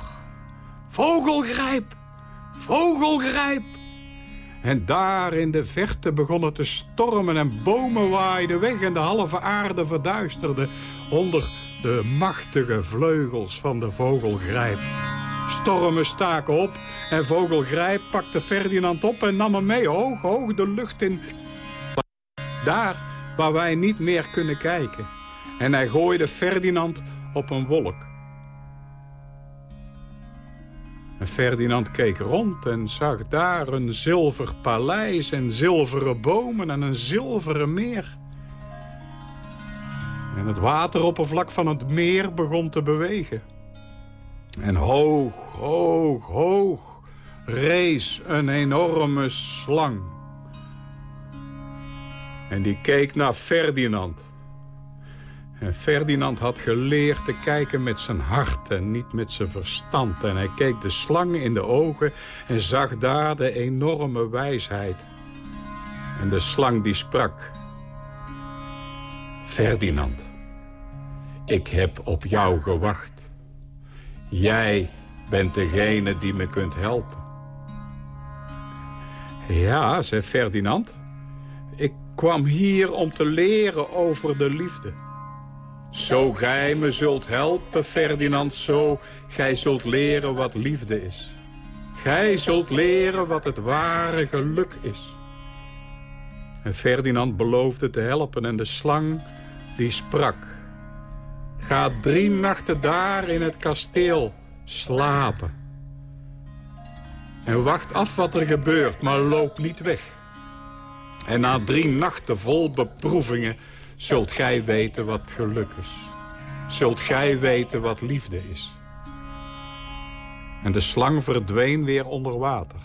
Vogelgrijp, vogelgrijp. En daar in de verte begon het te stormen en bomen waaiden weg... en de halve aarde verduisterde onder de machtige vleugels van de vogelgrijp. Stormen staken op en vogelgrijp pakte Ferdinand op en nam hem mee hoog, hoog de lucht in. Daar waar wij niet meer kunnen kijken. En hij gooide Ferdinand op een wolk. En Ferdinand keek rond en zag daar een zilver paleis en zilveren bomen en een zilveren meer. En het wateroppervlak van het meer begon te bewegen. En hoog, hoog, hoog rees een enorme slang. En die keek naar Ferdinand. En Ferdinand had geleerd te kijken met zijn hart en niet met zijn verstand. En hij keek de slang in de ogen en zag daar de enorme wijsheid. En de slang die sprak. Ferdinand, ik heb op jou gewacht. Jij bent degene die me kunt helpen. Ja, zei Ferdinand. Ik kwam hier om te leren over de liefde. Zo gij me zult helpen, Ferdinand, zo gij zult leren wat liefde is. Gij zult leren wat het ware geluk is. En Ferdinand beloofde te helpen en de slang die sprak. Ga drie nachten daar in het kasteel slapen. En wacht af wat er gebeurt, maar loop niet weg. En na drie nachten vol beproevingen zult gij weten wat geluk is. Zult gij weten wat liefde is. En de slang verdween weer onder water.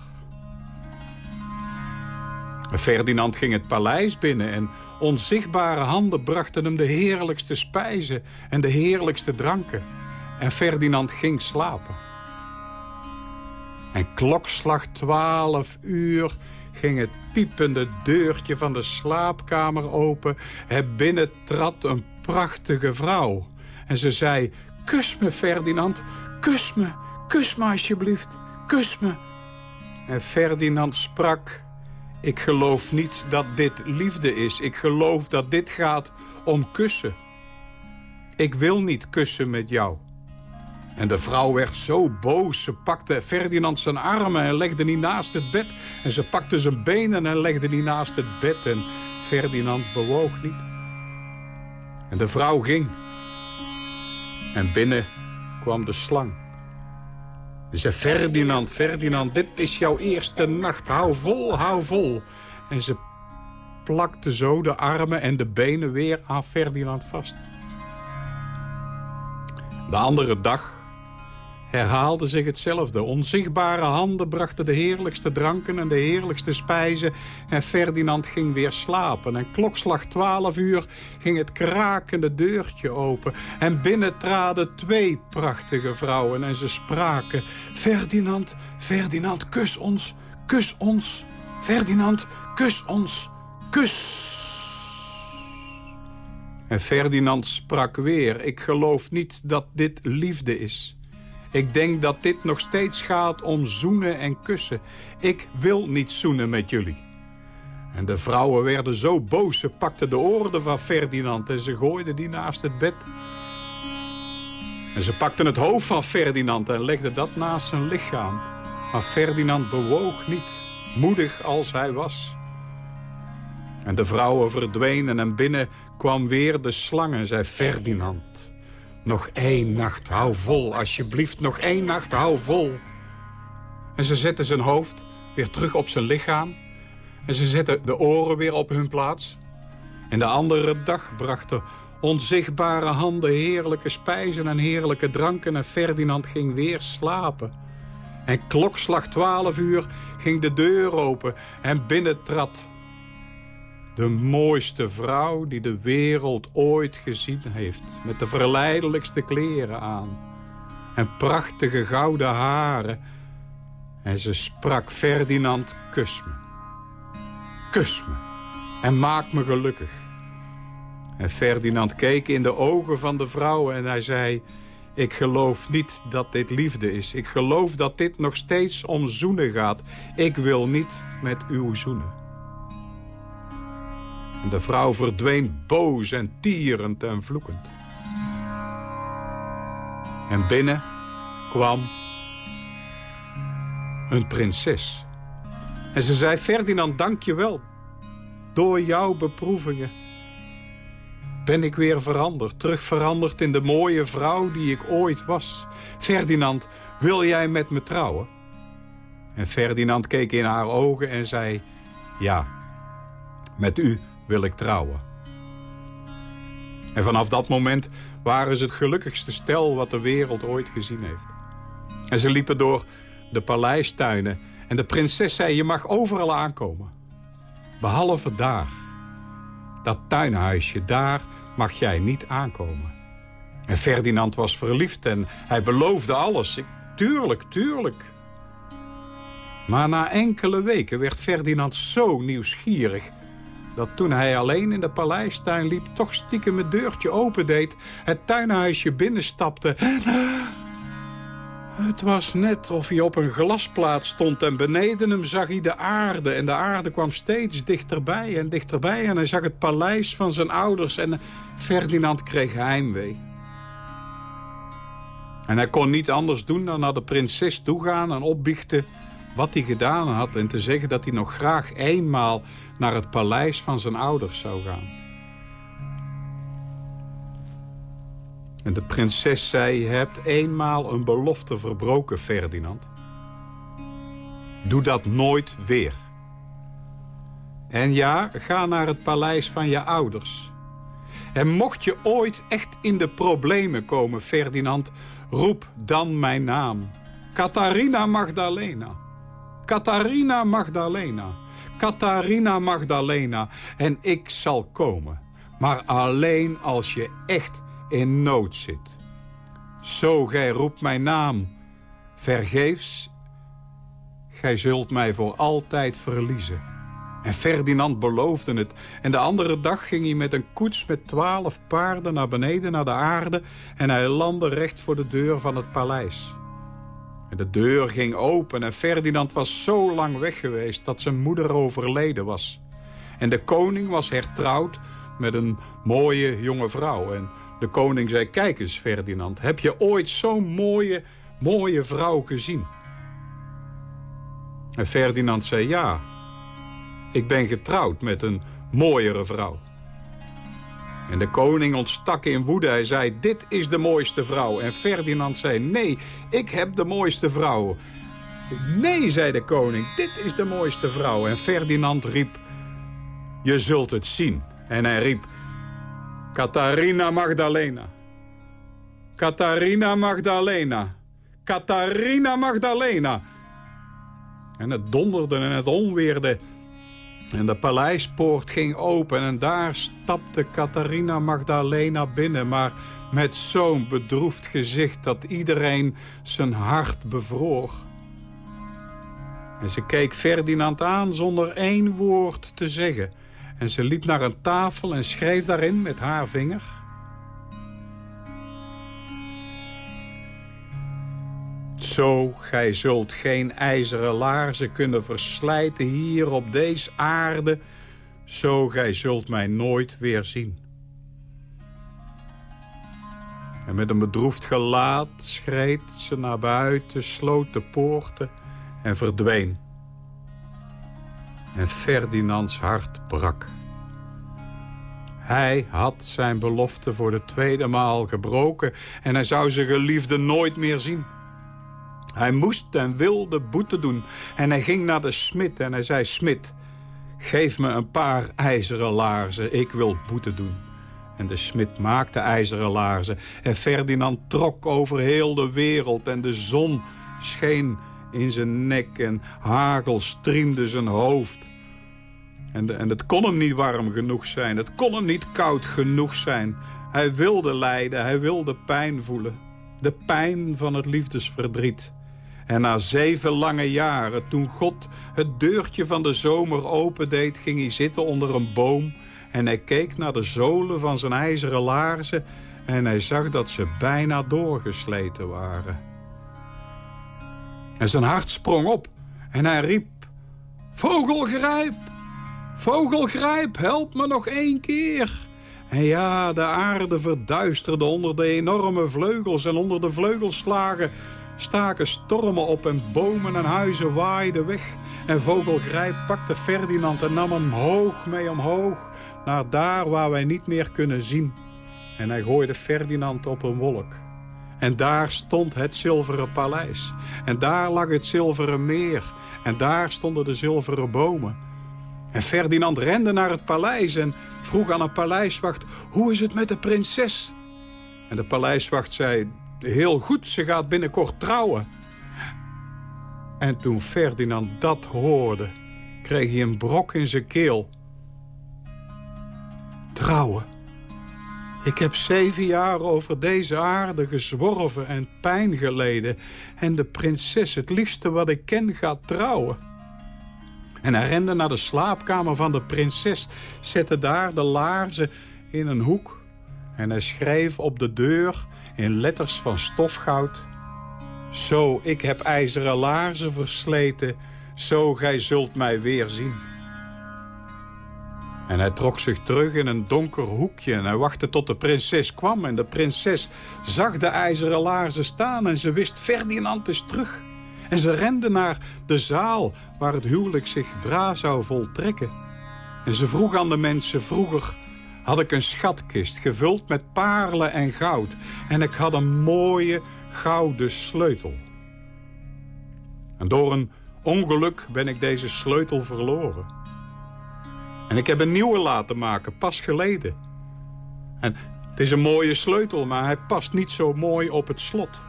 Ferdinand ging het paleis binnen en onzichtbare handen brachten hem de heerlijkste spijzen en de heerlijkste dranken. En Ferdinand ging slapen. En klokslag twaalf uur ging het piepende deurtje van de slaapkamer open. En binnen trad een prachtige vrouw. En ze zei, kus me Ferdinand, kus me, kus me alsjeblieft, kus me. En Ferdinand sprak, ik geloof niet dat dit liefde is. Ik geloof dat dit gaat om kussen. Ik wil niet kussen met jou. En de vrouw werd zo boos. Ze pakte Ferdinand zijn armen en legde die naast het bed. En ze pakte zijn benen en legde die naast het bed. En Ferdinand bewoog niet. En de vrouw ging. En binnen kwam de slang. Ze Ferdinand, Ferdinand, dit is jouw eerste nacht. Hou vol, hou vol. En ze plakte zo de armen en de benen weer aan Ferdinand vast. De andere dag herhaalde zich hetzelfde. Onzichtbare handen brachten de heerlijkste dranken en de heerlijkste spijzen... en Ferdinand ging weer slapen. En klokslag twaalf uur ging het krakende deurtje open... en binnen traden twee prachtige vrouwen en ze spraken... Ferdinand, Ferdinand, kus ons, kus ons. Ferdinand, kus ons. Kus. En Ferdinand sprak weer. Ik geloof niet dat dit liefde is. Ik denk dat dit nog steeds gaat om zoenen en kussen. Ik wil niet zoenen met jullie. En de vrouwen werden zo boos. Ze pakten de oren van Ferdinand en ze gooiden die naast het bed. En ze pakten het hoofd van Ferdinand en legden dat naast zijn lichaam. Maar Ferdinand bewoog niet, moedig als hij was. En de vrouwen verdwenen en binnen kwam weer de slang en zei Ferdinand... nog één nacht, hou vol, alsjeblieft, nog één nacht, hou vol. En ze zetten zijn hoofd weer terug op zijn lichaam... en ze zetten de oren weer op hun plaats. En de andere dag brachten onzichtbare handen heerlijke spijzen en heerlijke dranken... en Ferdinand ging weer slapen. En klokslag twaalf uur ging de deur open en binnen trad de mooiste vrouw die de wereld ooit gezien heeft. Met de verleidelijkste kleren aan. En prachtige gouden haren. En ze sprak Ferdinand, kus me. Kus me. En maak me gelukkig. En Ferdinand keek in de ogen van de vrouw en hij zei... Ik geloof niet dat dit liefde is. Ik geloof dat dit nog steeds om zoenen gaat. Ik wil niet met uw zoenen. En de vrouw verdween boos en tierend en vloekend. En binnen kwam een prinses. En ze zei, Ferdinand, dank je wel. Door jouw beproevingen ben ik weer veranderd. Terug veranderd in de mooie vrouw die ik ooit was. Ferdinand, wil jij met me trouwen? En Ferdinand keek in haar ogen en zei... Ja, met u wil ik trouwen. En vanaf dat moment waren ze het gelukkigste stel wat de wereld ooit gezien heeft. En ze liepen door de paleistuinen en de prinses zei... je mag overal aankomen, behalve daar. Dat tuinhuisje, daar mag jij niet aankomen. En Ferdinand was verliefd en hij beloofde alles. Tuurlijk, tuurlijk. Maar na enkele weken werd Ferdinand zo nieuwsgierig dat toen hij alleen in de paleistuin liep... toch stiekem het deurtje opendeed, het tuinhuisje binnenstapte... Het was net of hij op een glasplaat stond en beneden hem zag hij de aarde. En de aarde kwam steeds dichterbij en dichterbij. En hij zag het paleis van zijn ouders en Ferdinand kreeg heimwee. En hij kon niet anders doen dan naar de prinses toegaan en opbiechten wat hij gedaan had... en te zeggen dat hij nog graag eenmaal naar het paleis van zijn ouders zou gaan. En de prinses zei, je hebt eenmaal een belofte verbroken, Ferdinand. Doe dat nooit weer. En ja, ga naar het paleis van je ouders. En mocht je ooit echt in de problemen komen, Ferdinand... roep dan mijn naam. Catharina Magdalena. Catharina Magdalena. Catharina Magdalena. En ik zal komen. Maar alleen als je echt in nood zit. Zo gij roept mijn naam. Vergeefs, gij zult mij voor altijd verliezen. En Ferdinand beloofde het. En de andere dag ging hij met een koets met twaalf paarden naar beneden naar de aarde... en hij landde recht voor de deur van het paleis. En de deur ging open en Ferdinand was zo lang weg geweest... dat zijn moeder overleden was. En de koning was hertrouwd met een mooie jonge vrouw. En de koning zei, kijk eens Ferdinand, heb je ooit zo'n mooie, mooie vrouw gezien? En Ferdinand zei, ja, ik ben getrouwd met een mooiere vrouw. En de koning ontstak in woede. Hij zei, dit is de mooiste vrouw. En Ferdinand zei, nee, ik heb de mooiste vrouw. Nee, zei de koning, dit is de mooiste vrouw. En Ferdinand riep, je zult het zien. En hij riep, Catharina Magdalena. Catharina Magdalena. Catharina Magdalena. En het donderde en het onweerde. En de paleispoort ging open en daar stapte Catharina Magdalena binnen... maar met zo'n bedroefd gezicht dat iedereen zijn hart bevroor. En ze keek Ferdinand aan zonder één woord te zeggen. En ze liep naar een tafel en schreef daarin met haar vinger... Zo, gij zult geen ijzeren laarzen kunnen verslijten hier op deze aarde. Zo, gij zult mij nooit weer zien. En met een bedroefd gelaat schreed ze naar buiten, sloot de poorten en verdween. En Ferdinands hart brak. Hij had zijn belofte voor de tweede maal gebroken... en hij zou zijn geliefde nooit meer zien. Hij moest en wilde boete doen. En hij ging naar de smid en hij zei... Smid, geef me een paar ijzeren laarzen. Ik wil boete doen. En de smid maakte ijzeren laarzen. En Ferdinand trok over heel de wereld. En de zon scheen in zijn nek en hagel striemde zijn hoofd. En, en het kon hem niet warm genoeg zijn. Het kon hem niet koud genoeg zijn. Hij wilde lijden, hij wilde pijn voelen. De pijn van het liefdesverdriet. En na zeven lange jaren, toen God het deurtje van de zomer opendeed... ging hij zitten onder een boom. En hij keek naar de zolen van zijn ijzeren laarzen... en hij zag dat ze bijna doorgesleten waren. En zijn hart sprong op. En hij riep... Vogelgrijp, vogelgrijp, help me nog één keer... En ja, de aarde verduisterde onder de enorme vleugels... en onder de vleugelslagen staken stormen op en bomen en huizen waaiden weg. En Vogelgrijp pakte Ferdinand en nam hem hoog mee omhoog... naar daar waar wij niet meer kunnen zien. En hij gooide Ferdinand op een wolk. En daar stond het zilveren paleis. En daar lag het zilveren meer. En daar stonden de zilveren bomen. En Ferdinand rende naar het paleis en vroeg aan een paleiswacht... hoe is het met de prinses? En de paleiswacht zei, heel goed, ze gaat binnenkort trouwen. En toen Ferdinand dat hoorde, kreeg hij een brok in zijn keel. Trouwen. Ik heb zeven jaar over deze aarde gezworven en pijn geleden. En de prinses, het liefste wat ik ken, gaat trouwen. En hij rende naar de slaapkamer van de prinses, zette daar de laarzen in een hoek. En hij schreef op de deur in letters van stofgoud. Zo, ik heb ijzeren laarzen versleten, zo gij zult mij weer zien. En hij trok zich terug in een donker hoekje en hij wachtte tot de prinses kwam. En de prinses zag de ijzeren laarzen staan en ze wist Ferdinand is terug. En ze rende naar de zaal waar het huwelijk zich dra zou voltrekken. En ze vroeg aan de mensen vroeger had ik een schatkist gevuld met parelen en goud. En ik had een mooie gouden sleutel. En door een ongeluk ben ik deze sleutel verloren. En ik heb een nieuwe laten maken, pas geleden. En het is een mooie sleutel, maar hij past niet zo mooi op het slot.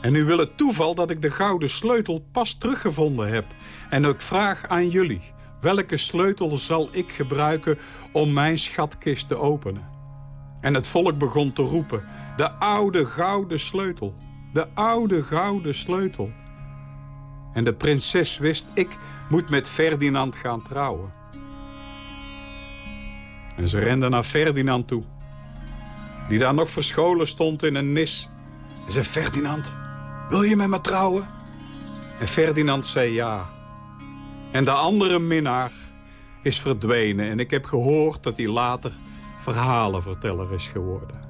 En nu wil het toeval dat ik de gouden sleutel pas teruggevonden heb. En ik vraag aan jullie, welke sleutel zal ik gebruiken om mijn schatkist te openen? En het volk begon te roepen, de oude gouden sleutel, de oude gouden sleutel. En de prinses wist, ik moet met Ferdinand gaan trouwen. En ze rende naar Ferdinand toe, die daar nog verscholen stond in een nis. En zei, Ferdinand, wil je met me trouwen? En Ferdinand zei ja. En de andere minnaar is verdwenen. En ik heb gehoord dat hij later verhalenverteller is geworden.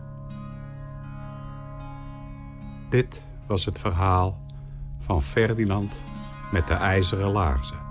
Dit was het verhaal van Ferdinand met de ijzeren laarzen.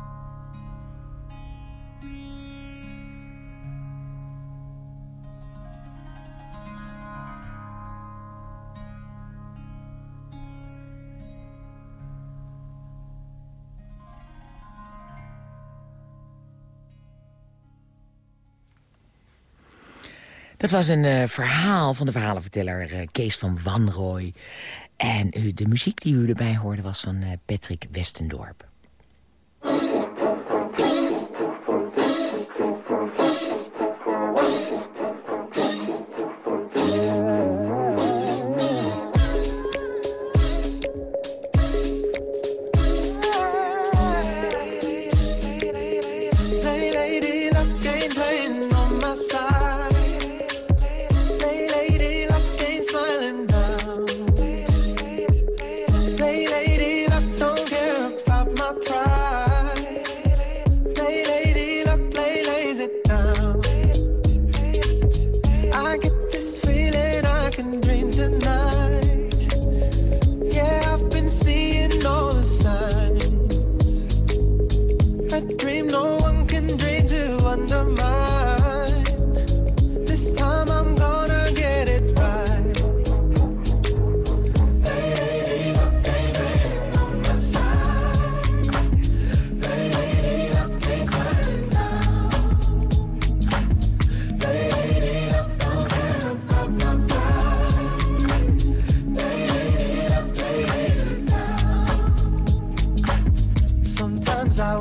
Dat was een uh, verhaal van de verhalenverteller uh, Kees van Wanrooy. En uh, de muziek die u erbij hoorde was van Patrick Westendorp.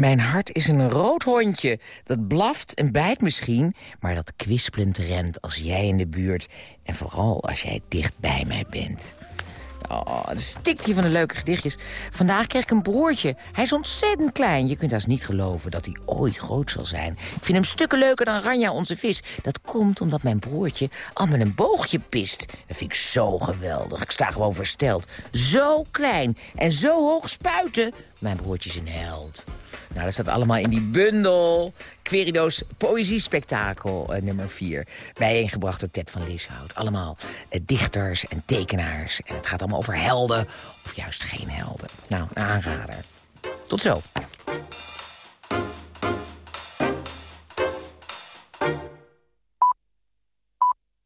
Mijn hart is een rood hondje. Dat blaft en bijt misschien, maar dat kwispelend rent als jij in de buurt... en vooral als jij dicht bij mij bent. Oh, het stikt hier van de leuke gedichtjes. Vandaag kreeg ik een broertje. Hij is ontzettend klein. Je kunt haast niet geloven dat hij ooit groot zal zijn. Ik vind hem stukken leuker dan Ranja, onze vis. Dat komt omdat mijn broertje al met een boogje pist. Dat vind ik zo geweldig. Ik sta gewoon versteld. Zo klein en zo hoog spuiten. Mijn broertje is een held. Nou, dat staat allemaal in die bundel. Querido's Poëziespektakel eh, nummer 4. Bijeengebracht door Ted van Lishout. Allemaal eh, dichters en tekenaars. En het gaat allemaal over helden of juist geen helden. Nou, aanrader. Tot zo.